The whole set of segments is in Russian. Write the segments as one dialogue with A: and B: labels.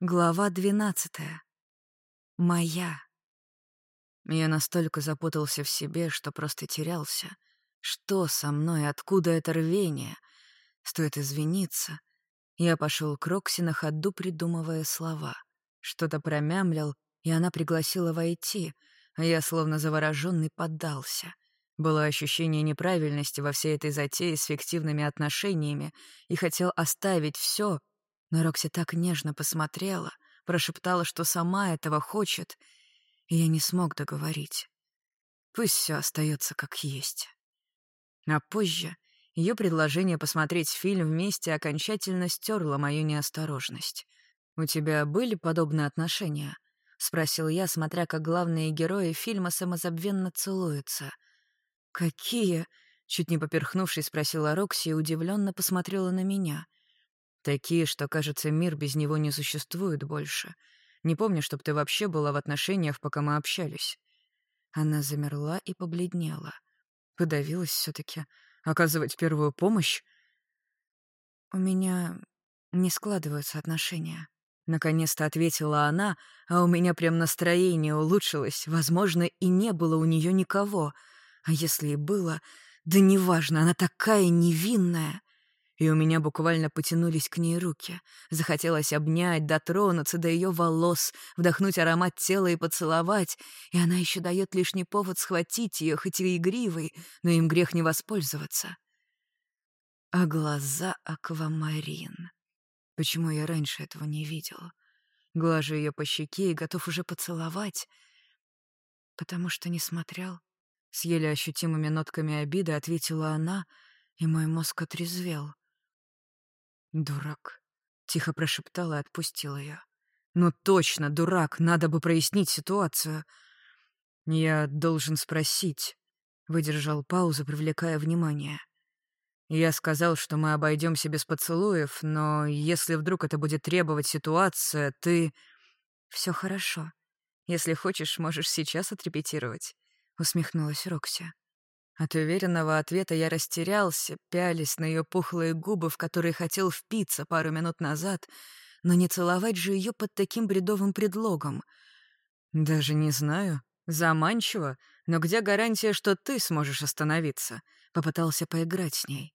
A: Глава двенадцатая. Моя. Я настолько запутался в себе, что просто терялся. Что со мной, откуда это рвение? Стоит извиниться. Я пошел к Рокси на ходу, придумывая слова. Что-то промямлил, и она пригласила войти, а я, словно завороженный, поддался. Было ощущение неправильности во всей этой затее с фиктивными отношениями и хотел оставить все, но Рокси так нежно посмотрела, прошептала, что сама этого хочет, и я не смог договорить. Пусть все остается как есть. А позже ее предложение посмотреть фильм вместе окончательно стерло мою неосторожность. «У тебя были подобные отношения?» — спросил я, смотря как главные герои фильма самозабвенно целуются. «Какие?» — чуть не поперхнувшись, спросила Рокси и удивленно посмотрела на меня. Такие, что, кажется, мир без него не существует больше. Не помню, чтоб ты вообще была в отношениях, пока мы общались. Она замерла и побледнела. Подавилась все таки Оказывать первую помощь? У меня не складываются отношения. Наконец-то ответила она, а у меня прям настроение улучшилось. Возможно, и не было у нее никого. А если и было, да неважно, она такая невинная и у меня буквально потянулись к ней руки. Захотелось обнять, дотронуться до ее волос, вдохнуть аромат тела и поцеловать, и она еще дает лишний повод схватить ее, хоть и игривый, но им грех не воспользоваться. А глаза аквамарин. Почему я раньше этого не видел? Глажу ее по щеке и готов уже поцеловать. Потому что не смотрел. С еле ощутимыми нотками обиды ответила она, и мой мозг отрезвел. «Дурак», — тихо прошептала и отпустила я. «Ну точно, дурак, надо бы прояснить ситуацию». «Я должен спросить», — выдержал паузу, привлекая внимание. «Я сказал, что мы обойдемся без поцелуев, но если вдруг это будет требовать ситуация, ты...» Все хорошо. Если хочешь, можешь сейчас отрепетировать», — усмехнулась Рокси. От уверенного ответа я растерялся, пялись на ее пухлые губы, в которые хотел впиться пару минут назад, но не целовать же ее под таким бредовым предлогом. «Даже не знаю. Заманчиво. Но где гарантия, что ты сможешь остановиться?» Попытался поиграть с ней.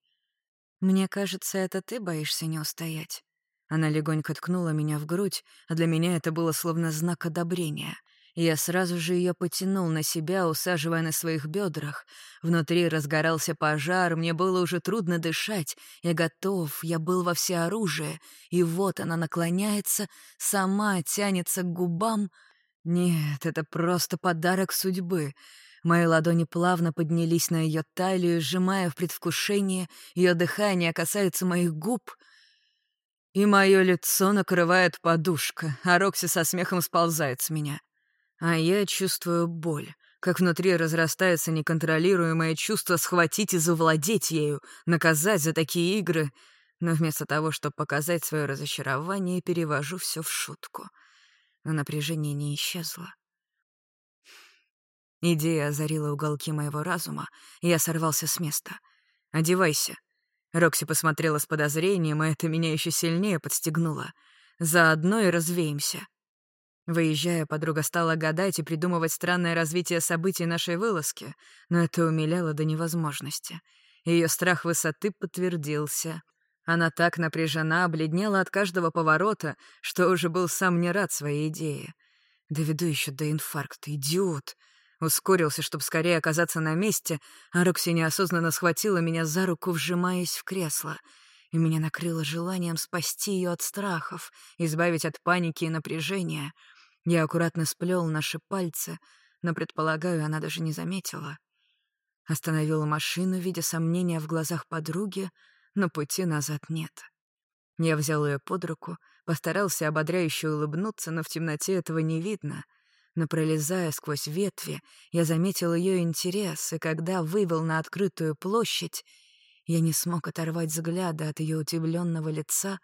A: «Мне кажется, это ты боишься не устоять». Она легонько ткнула меня в грудь, а для меня это было словно знак одобрения — я сразу же ее потянул на себя, усаживая на своих бедрах. Внутри разгорался пожар, мне было уже трудно дышать. Я готов, я был во всеоружии. И вот она наклоняется, сама тянется к губам. Нет, это просто подарок судьбы. Мои ладони плавно поднялись на ее талию, сжимая в предвкушении. Ее дыхание касается моих губ — и мое лицо накрывает подушка, а Рокси со смехом сползает с меня. А я чувствую боль, как внутри разрастается неконтролируемое чувство схватить и завладеть ею, наказать за такие игры. Но вместо того, чтобы показать свое разочарование, перевожу все в шутку. Но напряжение не исчезло. Идея озарила уголки моего разума, и я сорвался с места. «Одевайся». Рокси посмотрела с подозрением, и это меня еще сильнее подстегнуло. «Заодно и развеемся». Выезжая, подруга стала гадать и придумывать странное развитие событий нашей вылазки, но это умиляло до невозможности. Ее страх высоты подтвердился. Она так напряжена, бледнела от каждого поворота, что уже был сам не рад своей идее. Доведу еще до инфаркта, идиот. Ускорился, чтобы скорее оказаться на месте, а Рокси неосознанно схватила меня за руку, вжимаясь в кресло — и меня накрыло желанием спасти ее от страхов, избавить от паники и напряжения — я аккуратно сплел наши пальцы, но, предполагаю, она даже не заметила. Остановила машину, видя сомнения в глазах подруги, но пути назад нет. Я взял ее под руку, постарался ободряюще улыбнуться, но в темноте этого не видно. Но пролезая сквозь ветви, я заметил ее интерес, и когда вывел на открытую площадь, я не смог оторвать взгляда от ее удивленного лица,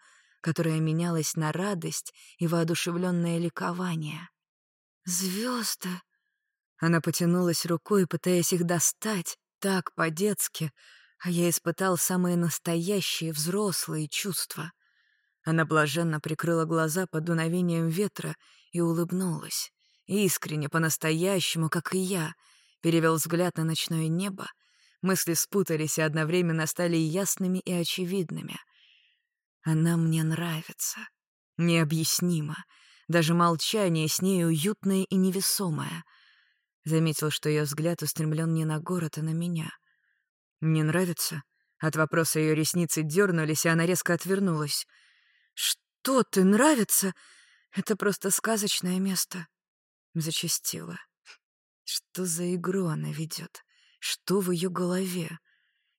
A: которая менялась на радость и воодушевленное ликование. Звезды! Она потянулась рукой, пытаясь их достать, так по-детски, а я испытал самые настоящие взрослые чувства. Она блаженно прикрыла глаза под дуновением ветра и улыбнулась. Искренне, по-настоящему, как и я. Перевел взгляд на ночное небо. Мысли спутались и одновременно стали ясными и очевидными. Она мне нравится. Необъяснимо. Даже молчание с ней уютное и невесомое. Заметил, что ее взгляд устремлен не на город, а на меня. «Не нравится?» От вопроса ее ресницы дернулись, и она резко отвернулась. «Что ты, нравится? Это просто сказочное место!» Зачастила. Что за игру она ведет? Что в ее голове?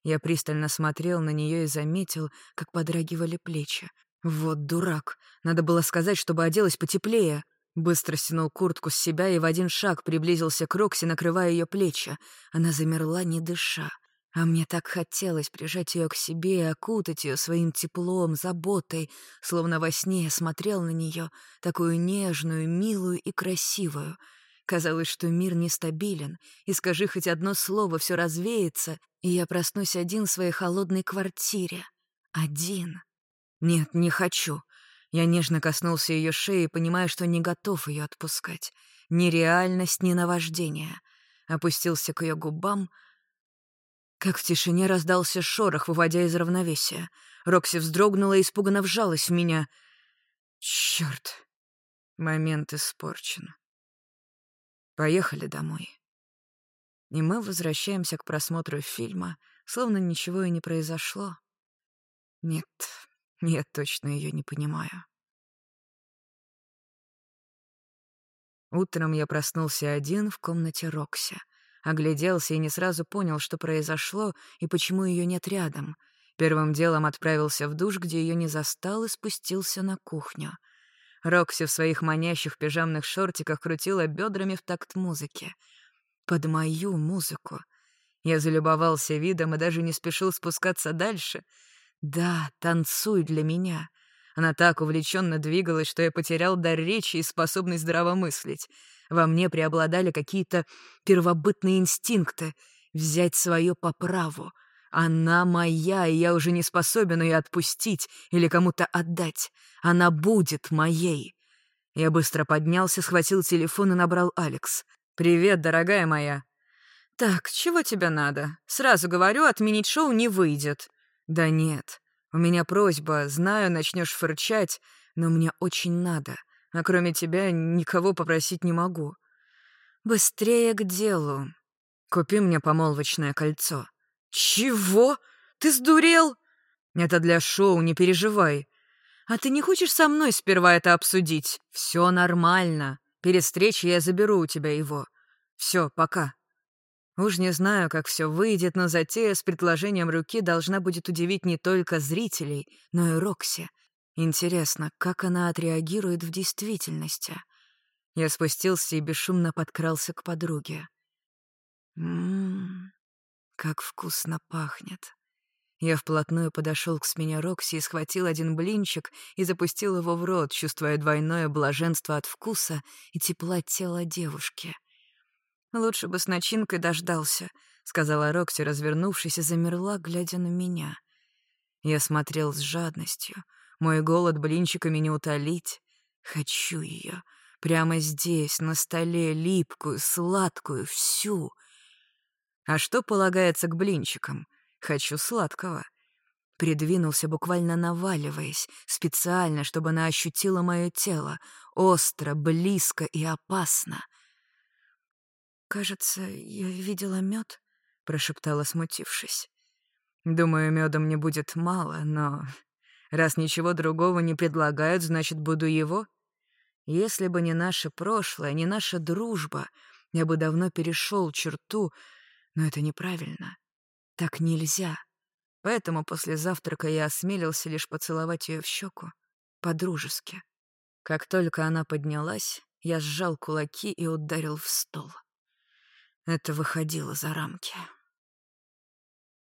A: Я пристально смотрел на нее и заметил, как подрагивали плечи. Вот дурак. Надо было сказать, чтобы оделась потеплее. Быстро стянул куртку с себя и в один шаг приблизился к Рокси, накрывая ее плечи. Она замерла, не дыша. А мне так хотелось прижать ее к себе и окутать ее своим теплом, заботой, словно во сне я смотрел на нее, такую нежную, милую и красивую. Казалось, что мир нестабилен, и скажи хоть одно слово, все развеется, и я проснусь один в своей холодной квартире. Один. Нет, не хочу. Я нежно коснулся ее шеи, понимая, что не готов ее отпускать. Ни реальность, ни наваждение. Опустился к ее губам — как в тишине раздался шорох, выводя из равновесия. Рокси вздрогнула и испуганно вжалась в меня. Черт, момент испорчен. Поехали домой. И мы возвращаемся к просмотру фильма, словно ничего и не произошло. Нет, я точно ее не понимаю. Утром я проснулся один в комнате Рокси. Огляделся и не сразу понял, что произошло и почему ее нет рядом. Первым делом отправился в душ, где ее не застал, и спустился на кухню. Рокси в своих манящих пижамных шортиках крутила бедрами в такт музыки. Под мою музыку. Я залюбовался видом и даже не спешил спускаться дальше. Да, танцуй для меня. Она так увлеченно двигалась, что я потерял дар речи и способность здравомыслить. Во мне преобладали какие-то первобытные инстинкты взять свое по праву. Она моя, и я уже не способен ее отпустить или кому-то отдать. Она будет моей. Я быстро поднялся, схватил телефон и набрал Алекс. «Привет, дорогая моя». «Так, чего тебе надо? Сразу говорю, отменить шоу не выйдет». «Да нет. У меня просьба. Знаю, начнешь фырчать, но мне очень надо а кроме тебя никого попросить не могу. Быстрее к делу. Купи мне помолвочное кольцо. Чего? Ты сдурел? Это для шоу, не переживай. А ты не хочешь со мной сперва это обсудить? Все нормально. Перед встречей я заберу у тебя его. Все, пока. Уж не знаю, как все выйдет, но затея с предложением руки должна будет удивить не только зрителей, но и Рокси. Интересно, как она отреагирует в действительности? Я спустился и бесшумно подкрался к подруге. Ммм, как вкусно пахнет. Я вплотную подошел к смене Рокси и схватил один блинчик и запустил его в рот, чувствуя двойное блаженство от вкуса и тепла тела девушки. «Лучше бы с начинкой дождался», — сказала Рокси, развернувшись, и замерла, глядя на меня. Я смотрел с жадностью — мой голод блинчиками не утолить. Хочу ее. Прямо здесь, на столе, липкую, сладкую, всю. А что полагается к блинчикам? Хочу сладкого. Придвинулся, буквально наваливаясь, специально, чтобы она ощутила мое тело. Остро, близко и опасно. «Кажется, я видела мед, прошептала, смутившись. «Думаю, меда мне будет мало, но Раз ничего другого не предлагают, значит, буду его? Если бы не наше прошлое, не наша дружба, я бы давно перешел черту, но это неправильно. Так нельзя. Поэтому после завтрака я осмелился лишь поцеловать ее в щеку, по-дружески. Как только она поднялась, я сжал кулаки и ударил в стол. Это выходило за рамки.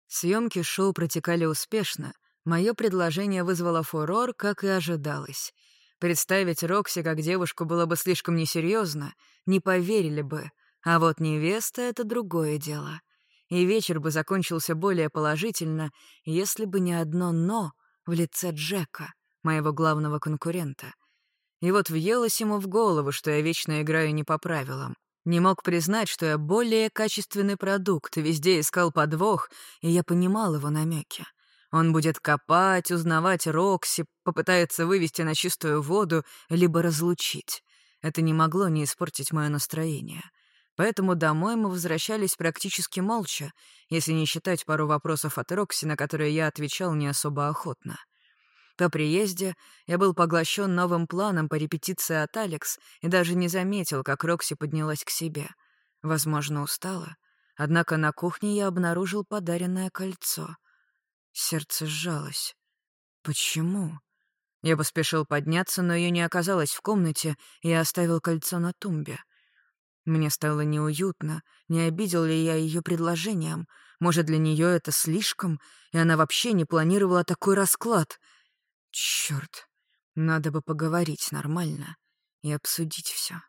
A: Съемки шоу протекали успешно — Мое предложение вызвало фурор, как и ожидалось. Представить Рокси как девушку было бы слишком несерьезно, не поверили бы. А вот невеста — это другое дело. И вечер бы закончился более положительно, если бы не одно «но» в лице Джека, моего главного конкурента. И вот въелось ему в голову, что я вечно играю не по правилам. Не мог признать, что я более качественный продукт, везде искал подвох, и я понимал его намеки. Он будет копать, узнавать Рокси, попытается вывести на чистую воду, либо разлучить. Это не могло не испортить мое настроение. Поэтому домой мы возвращались практически молча, если не считать пару вопросов от Рокси, на которые я отвечал не особо охотно. По приезде я был поглощен новым планом по репетиции от Алекс и даже не заметил, как Рокси поднялась к себе. Возможно, устала. Однако на кухне я обнаружил подаренное кольцо. Сердце сжалось. Почему? Я поспешил подняться, но ее не оказалось в комнате, и я оставил кольцо на тумбе. Мне стало неуютно, не обидел ли я ее предложением. Может, для нее это слишком, и она вообще не планировала такой расклад — Черт, надо бы поговорить нормально и обсудить все.